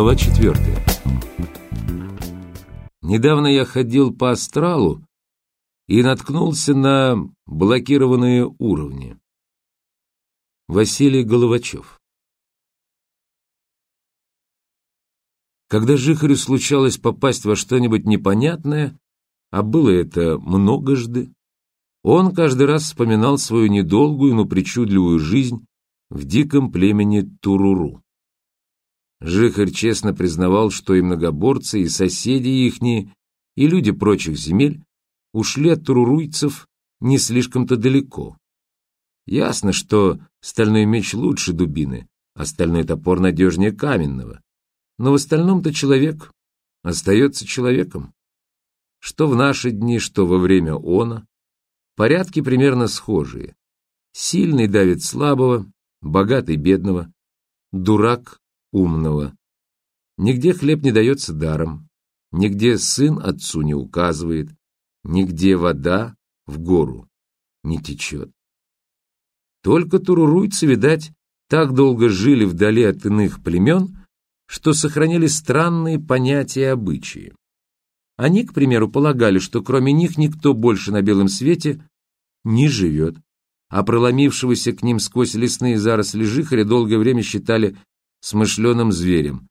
Глава четвертая. Недавно я ходил по астралу и наткнулся на блокированные уровни. Василий Головачев. Когда Жихарю случалось попасть во что-нибудь непонятное, а было это многожды, он каждый раз вспоминал свою недолгую, но причудливую жизнь в диком племени Туруру. Жихарь честно признавал, что и многоборцы, и соседи ихние, и люди прочих земель ушли от туруруйцев не слишком-то далеко. Ясно, что стальной меч лучше дубины, а стальной топор надежнее каменного. Но в остальном-то человек остается человеком. Что в наши дни, что во время она, порядки примерно схожие. Сильный давит слабого, богатый бедного, дурак умного. Нигде хлеб не дается даром, нигде сын отцу не указывает, нигде вода в гору не течет. Только туруруйцы, видать, так долго жили вдали от иных племен, что сохранили странные понятия и обычаи. Они, к примеру, полагали, что кроме них никто больше на белом свете не живет, а проломившегося к ним сквозь лесные заросли жихаря долгое время считали смышленым зверем,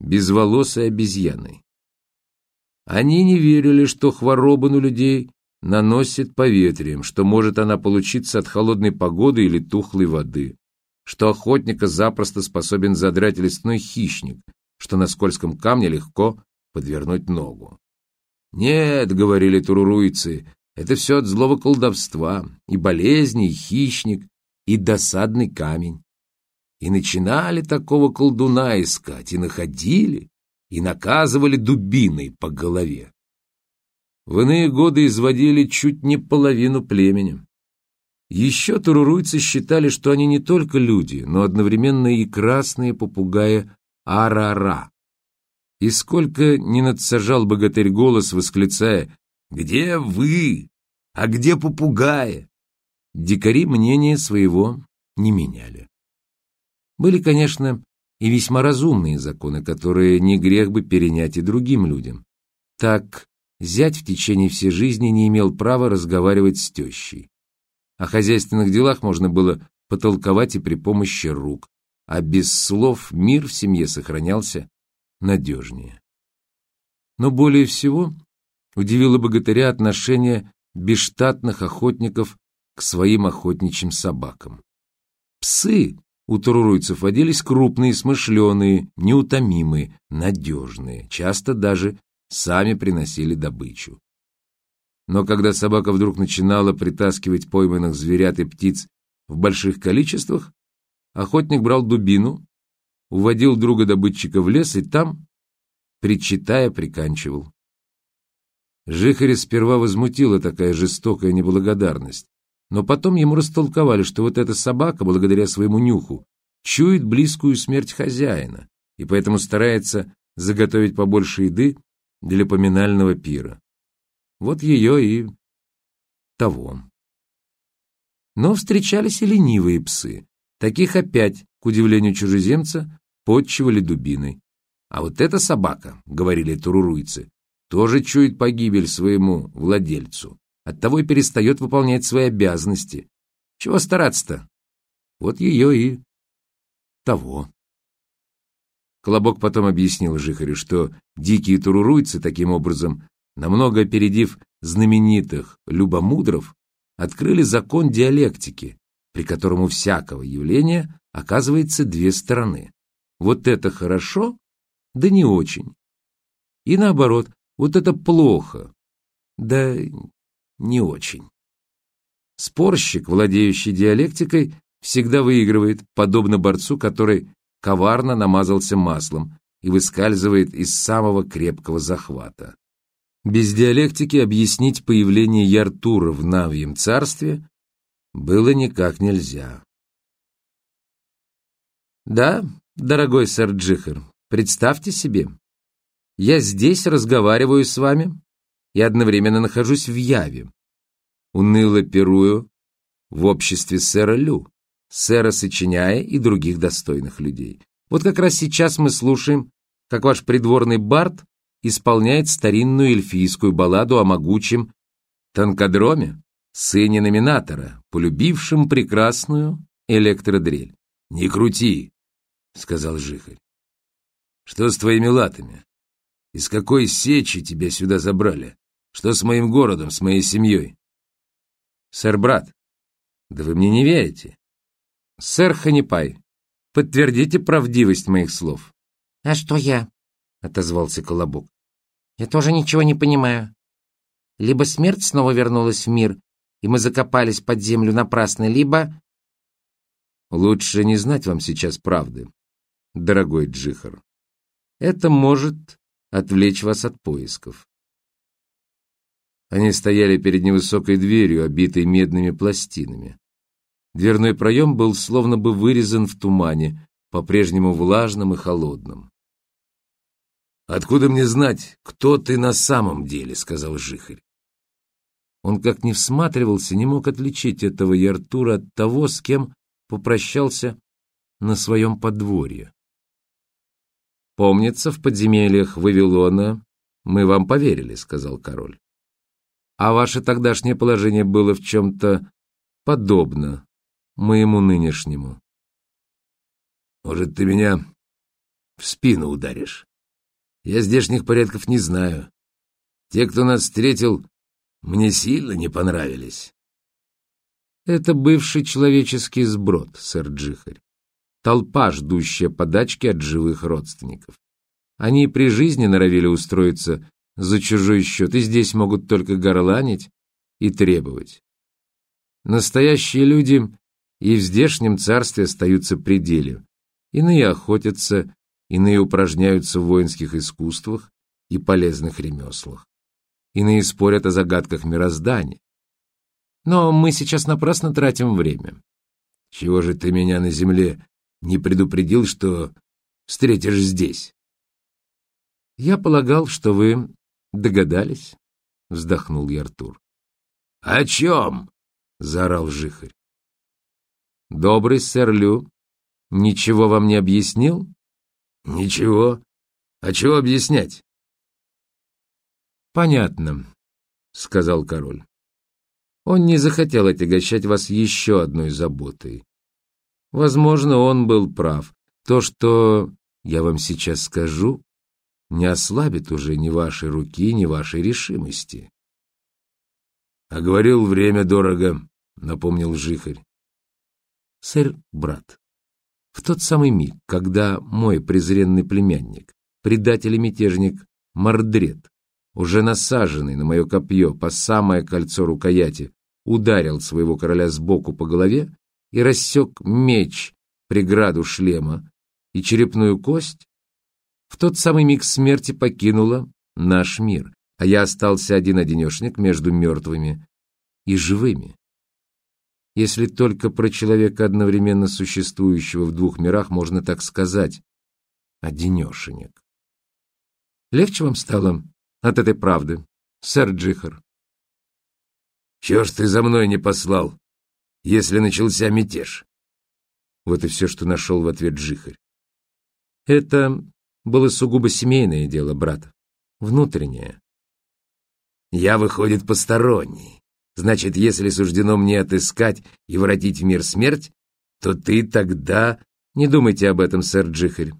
безволосой обезьяной. Они не верили, что хвороба на людей наносит поветрием, что может она получиться от холодной погоды или тухлой воды, что охотника запросто способен задрать лесной хищник, что на скользком камне легко подвернуть ногу. «Нет», — говорили туруруйцы, — «это все от злого колдовства, и болезни, и хищник, и досадный камень. И начинали такого колдуна искать, и находили, и наказывали дубиной по голове. В иные годы изводили чуть не половину племени. Еще туруруйцы считали, что они не только люди, но одновременно и красные попугаи Арара. И сколько не надсажал богатырь голос, восклицая «Где вы? А где попугаи?» Дикари мнение своего не меняли. Были, конечно, и весьма разумные законы, которые не грех бы перенять и другим людям. Так, зять в течение всей жизни не имел права разговаривать с тещей. О хозяйственных делах можно было потолковать и при помощи рук, а без слов мир в семье сохранялся надежнее. Но более всего удивило богатыря отношение бесштатных охотников к своим охотничьим собакам. Псы у туруруйцев водились крупные, смышленые, неутомимые, надежные, часто даже сами приносили добычу. Но когда собака вдруг начинала притаскивать пойманных зверят и птиц в больших количествах, охотник брал дубину, уводил друга добытчика в лес и там, причитая, приканчивал. Жихаря сперва возмутила такая жестокая неблагодарность. Но потом ему растолковали, что вот эта собака, благодаря своему нюху, чует близкую смерть хозяина и поэтому старается заготовить побольше еды для поминального пира. Вот ее и того. Но встречались и ленивые псы. Таких опять, к удивлению чужеземца, подчивали дубиной. А вот эта собака, говорили туруруйцы, тоже чует погибель своему владельцу. Оттого и перестает выполнять свои обязанности. Чего стараться-то? Вот ее и того. Колобок потом объяснил Жихарю, что дикие туруруйцы, таким образом, намного опередив знаменитых любомудров, открыли закон диалектики, при котором у всякого явления оказывается две стороны. Вот это хорошо, да не очень. И наоборот, вот это плохо, да не очень. Спорщик, владеющий диалектикой, всегда выигрывает, подобно борцу, который коварно намазался маслом и выскальзывает из самого крепкого захвата. Без диалектики объяснить появление Яртура в Навьем царстве было никак нельзя. Да, дорогой сэр Джихар, представьте себе, я здесь разговариваю с вами, и одновременно нахожусь в Яве. Уныло перую в обществе сэра Лю, сэра Сочиняя и других достойных людей. Вот как раз сейчас мы слушаем как ваш придворный бард исполняет старинную эльфийскую балладу о могучем танкодроме, сыне номинатора, полюбившем прекрасную электродрель. «Не крути», — сказал Жихарь. «Что с твоими латами? Из какой сечи тебя сюда забрали? Что с моим городом, с моей семьей?» «Сэр, брат, да вы мне не верите. Сэр Ханипай, подтвердите правдивость моих слов». «А что я?» — отозвался Колобок. «Я тоже ничего не понимаю. Либо смерть снова вернулась в мир, и мы закопались под землю напрасно, либо...» «Лучше не знать вам сейчас правды, дорогой Джихар. Это может отвлечь вас от поисков». Они стояли перед невысокой дверью, обитой медными пластинами. Дверной проем был словно бы вырезан в тумане, по-прежнему влажным и холодным. «Откуда мне знать, кто ты на самом деле?» — сказал Жихарь. Он как не всматривался, не мог отличить этого Яртура от того, с кем попрощался на своем подворье. «Помнится, в подземельях Вавилона мы вам поверили», — сказал король. «А ваше тогдашнее положение было в чем-то подобно моему нынешнему». «Может, ты меня в спину ударишь?» Я здешних порядков не знаю. Те, кто нас встретил, мне сильно не понравились. Это бывший человеческий сброд, сэр Джихарь. Толпа, ждущая подачки от живых родственников. Они при жизни норовили устроиться за чужой счет, и здесь могут только горланить и требовать. Настоящие люди и в здешнем царстве остаются при деле. Иные охотятся, иные упражняются в воинских искусствах и полезных ремеслах, иные спорят о загадках мироздания. Но мы сейчас напрасно тратим время. Чего же ты меня на земле не предупредил, что встретишь здесь? Я полагал, что вы догадались, — вздохнул я Артур. — О чем? — заорал Жихарь. Добрый сэр Лю ничего вам не объяснил? Ничего. А чего объяснять? Понятно, сказал король. Он не захотел отягощать вас еще одной заботой. Возможно, он был прав. То, что я вам сейчас скажу, не ослабит уже ни вашей руки, ни вашей решимости. — А говорил, время дорого, — напомнил Жихарь. — Сэр, брат, в тот самый миг, когда мой презренный племянник, предатель и мятежник Мордред, уже насаженный на мое копье по самое кольцо рукояти, ударил своего короля сбоку по голове и рассек меч, преграду шлема и черепную кость, в тот самый миг смерти покинула наш мир, а я остался один-одинешник между мертвыми и живыми если только про человека, одновременно существующего в двух мирах, можно так сказать, одинешенек. Легче вам стало от этой правды, сэр Джихар? Чего ж ты за мной не послал, если начался мятеж? Вот и все, что нашел в ответ Джихарь. Это было сугубо семейное дело, брат, внутреннее. Я, выходит, посторонний. Значит, если суждено мне отыскать и воротить в мир смерть, то ты тогда... Не думайте об этом, сэр Джихарь.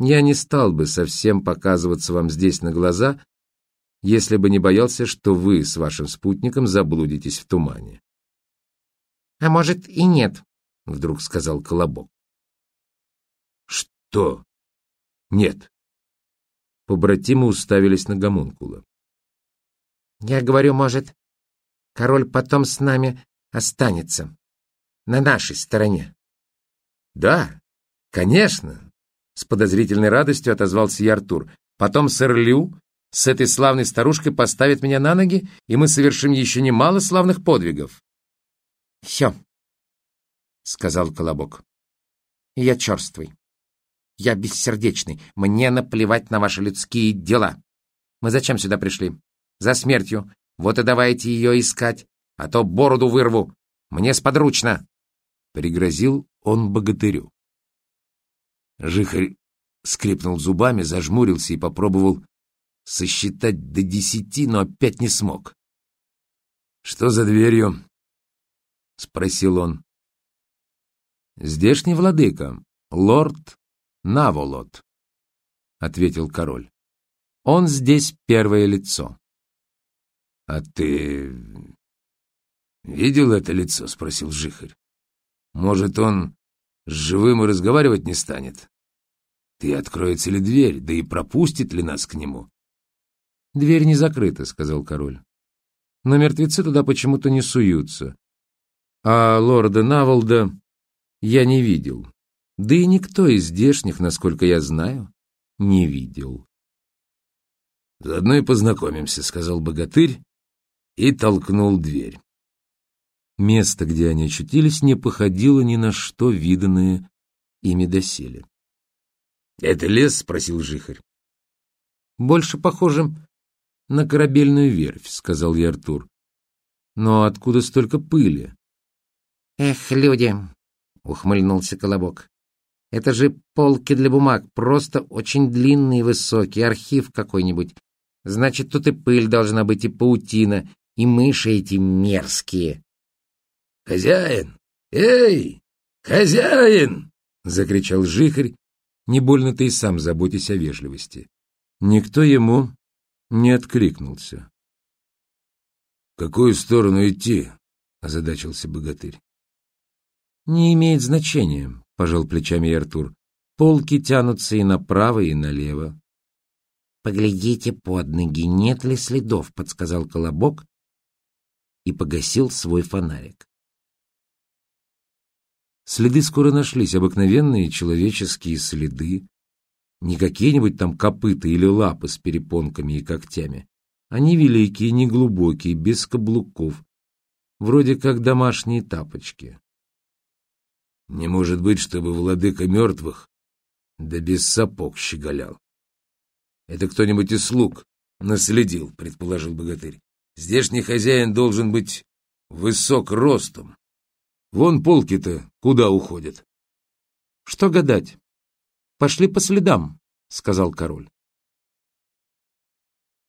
Я не стал бы совсем показываться вам здесь на глаза, если бы не боялся, что вы с вашим спутником заблудитесь в тумане. — А может, и нет, — вдруг сказал Колобок. — Что? Нет. Побратимы уставились на гомункула. — Я говорю, может, Король потом с нами останется. На нашей стороне. Да, конечно, с подозрительной радостью отозвался я Артур. Потом сэр Лю с этой славной старушкой поставит меня на ноги, и мы совершим еще немало славных подвигов. Все, сказал Колобок. Я черствый. Я бессердечный. Мне наплевать на ваши людские дела. Мы зачем сюда пришли? За смертью. Вот и давайте ее искать, а то бороду вырву. Мне сподручно. Пригрозил он богатырю. Жихарь скрипнул зубами, зажмурился и попробовал сосчитать до десяти, но опять не смог. «Что за дверью?» — спросил он. «Здешний владыка, лорд Наволот», — ответил король. «Он здесь первое лицо». «А ты видел это лицо?» — спросил Жихарь. «Может, он с живым и разговаривать не станет? Ты откроется ли дверь, да и пропустит ли нас к нему?» «Дверь не закрыта», — сказал король. «Но мертвецы туда почему-то не суются. А лорда Наволда я не видел. Да и никто из здешних, насколько я знаю, не видел». «Заодно и познакомимся», — сказал богатырь и толкнул дверь. Место, где они очутились, не походило ни на что виданное ими доселе. «Это лес?» — спросил Жихарь. «Больше похоже на корабельную верфь», — сказал я Артур. «Но откуда столько пыли?» «Эх, люди!» — ухмыльнулся Колобок. «Это же полки для бумаг, просто очень длинный и высокий, архив какой-нибудь. Значит, тут и пыль должна быть, и паутина, и мыши эти мерзкие». «Хозяин! Эй, хозяин!» — закричал Жихарь, не больно ты и сам заботясь о вежливости. Никто ему не откликнулся. «В какую сторону идти?» — озадачился богатырь. «Не имеет значения», — пожал плечами Артур. «Полки тянутся и направо, и налево». «Поглядите под ноги, нет ли следов», — подсказал Колобок и погасил свой фонарик. Следы скоро нашлись, обыкновенные человеческие следы, не какие-нибудь там копыта или лапы с перепонками и когтями. Они великие, неглубокие, без каблуков, вроде как домашние тапочки. Не может быть, чтобы владыка мертвых да без сапог щеголял. Это кто-нибудь из слуг наследил, предположил богатырь. Здешний хозяин должен быть высок ростом, Вон полки-то куда уходят? — Что гадать? Пошли по следам, — сказал король.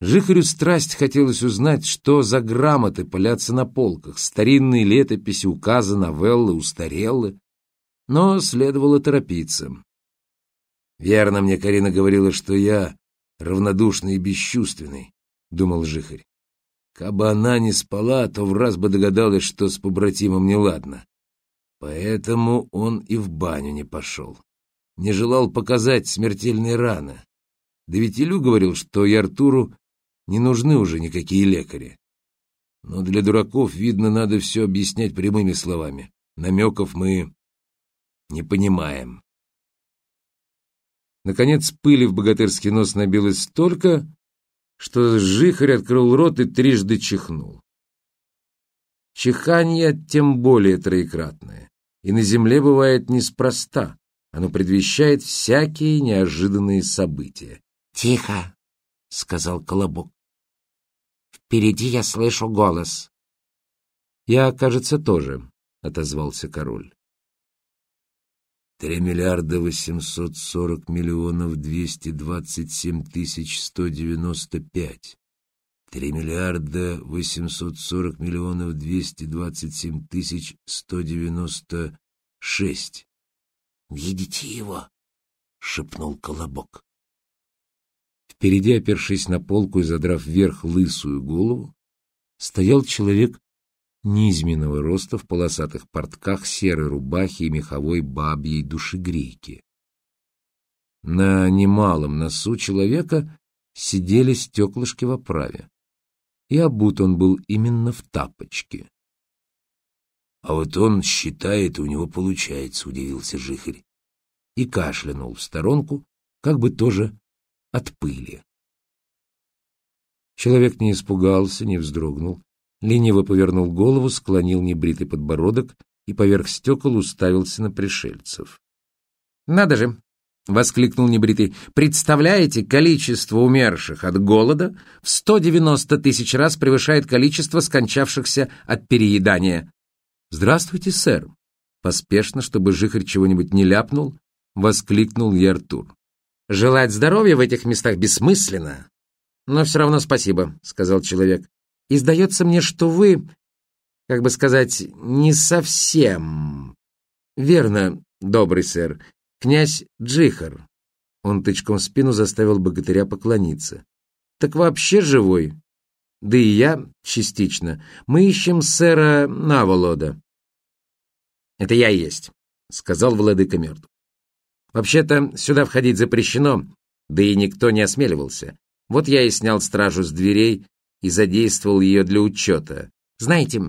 Жихарю страсть хотелось узнать, что за грамоты пылятся на полках, старинные летописи, указы, новеллы, устареллы. Но следовало торопиться. «Верно мне Карина говорила, что я равнодушный и бесчувственный», — думал Жихарь. «Кабы она не спала, то в раз бы догадалась, что с побратимом неладно. Поэтому он и в баню не пошел. Не желал показать смертельные раны. Да ведь Илю говорил, что и Артуру не нужны уже никакие лекари. Но для дураков, видно, надо все объяснять прямыми словами. Намеков мы не понимаем. Наконец пыли в богатырский нос набилось столько, что жихарь открыл рот и трижды чихнул. Чиханье тем более троекратное и на земле бывает неспроста. Оно предвещает всякие неожиданные события. — Тихо, — сказал Колобок. — Впереди я слышу голос. — Я, кажется, тоже, — отозвался король. Три миллиарда восемьсот сорок миллионов двести двадцать семь тысяч сто девяносто пять. Три миллиарда восемьсот сорок миллионов двести двадцать семь тысяч сто девяносто шесть. «Видите его?» — шепнул Колобок. Впереди, опершись на полку и задрав вверх лысую голову, стоял человек низменного роста в полосатых портках, серой рубахе и меховой бабьей душегрейке. На немалом носу человека сидели стеклышки в оправе и обут он был именно в тапочке. — А вот он считает, у него получается, — удивился Жихарь. И кашлянул в сторонку, как бы тоже от пыли. Человек не испугался, не вздрогнул, лениво повернул голову, склонил небритый подбородок и поверх стекол уставился на пришельцев. — Надо же! — воскликнул небритый. «Представляете, количество умерших от голода в 190 тысяч раз превышает количество скончавшихся от переедания». «Здравствуйте, сэр!» Поспешно, чтобы жихарь чего-нибудь не ляпнул, воскликнул я Артур. Желать здоровья в этих местах бессмысленно. Но все равно спасибо, сказал человек. И сдается мне, что вы, как бы сказать, не совсем... Верно, добрый сэр, князь Джихар. Он тычком в спину заставил богатыря поклониться. Так вообще живой? Да и я частично. Мы ищем сэра Наволода. Это я есть, сказал владыка мертв. Вообще-то сюда входить запрещено, да и никто не осмеливался. Вот я и снял стражу с дверей и задействовал ее для учета. Знаете,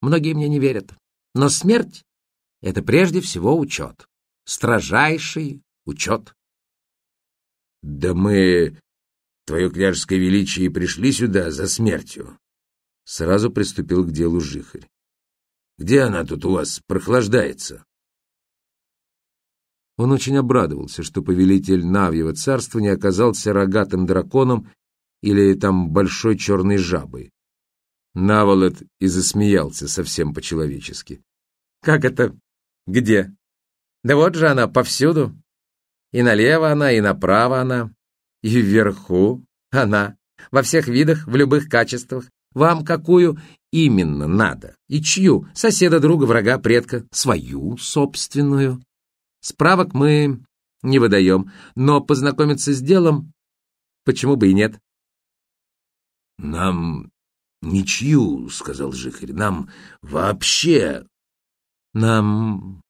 многие мне не верят, но смерть — это прежде всего учет. Строжайший учет. Да мы, твое княжеское величие, пришли сюда за смертью. Сразу приступил к делу жихарь. Где она тут у вас прохлаждается? Он очень обрадовался, что повелитель Навьего царства не оказался рогатым драконом или там большой черной жабой. Наволод и засмеялся совсем по-человечески. «Как это? Где? Да вот же она, повсюду. И налево она, и направо она, и вверху она, во всех видах, в любых качествах. Вам какую именно надо? И чью? Соседа, друга, врага, предка? Свою собственную?» Справок мы не выдаем, но познакомиться с делом почему бы и нет? Нам ничью, сказал Жихарь, нам вообще... Нам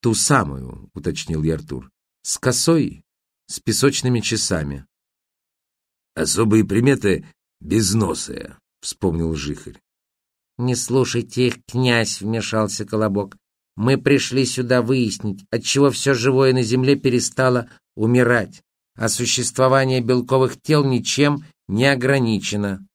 ту самую, уточнил я Артур, с косой, с песочными часами. Особые приметы безносые, вспомнил Жихарь. «Не слушайте их, князь!» — вмешался Колобок. Мы пришли сюда выяснить, отчего все живое на Земле перестало умирать, а существование белковых тел ничем не ограничено.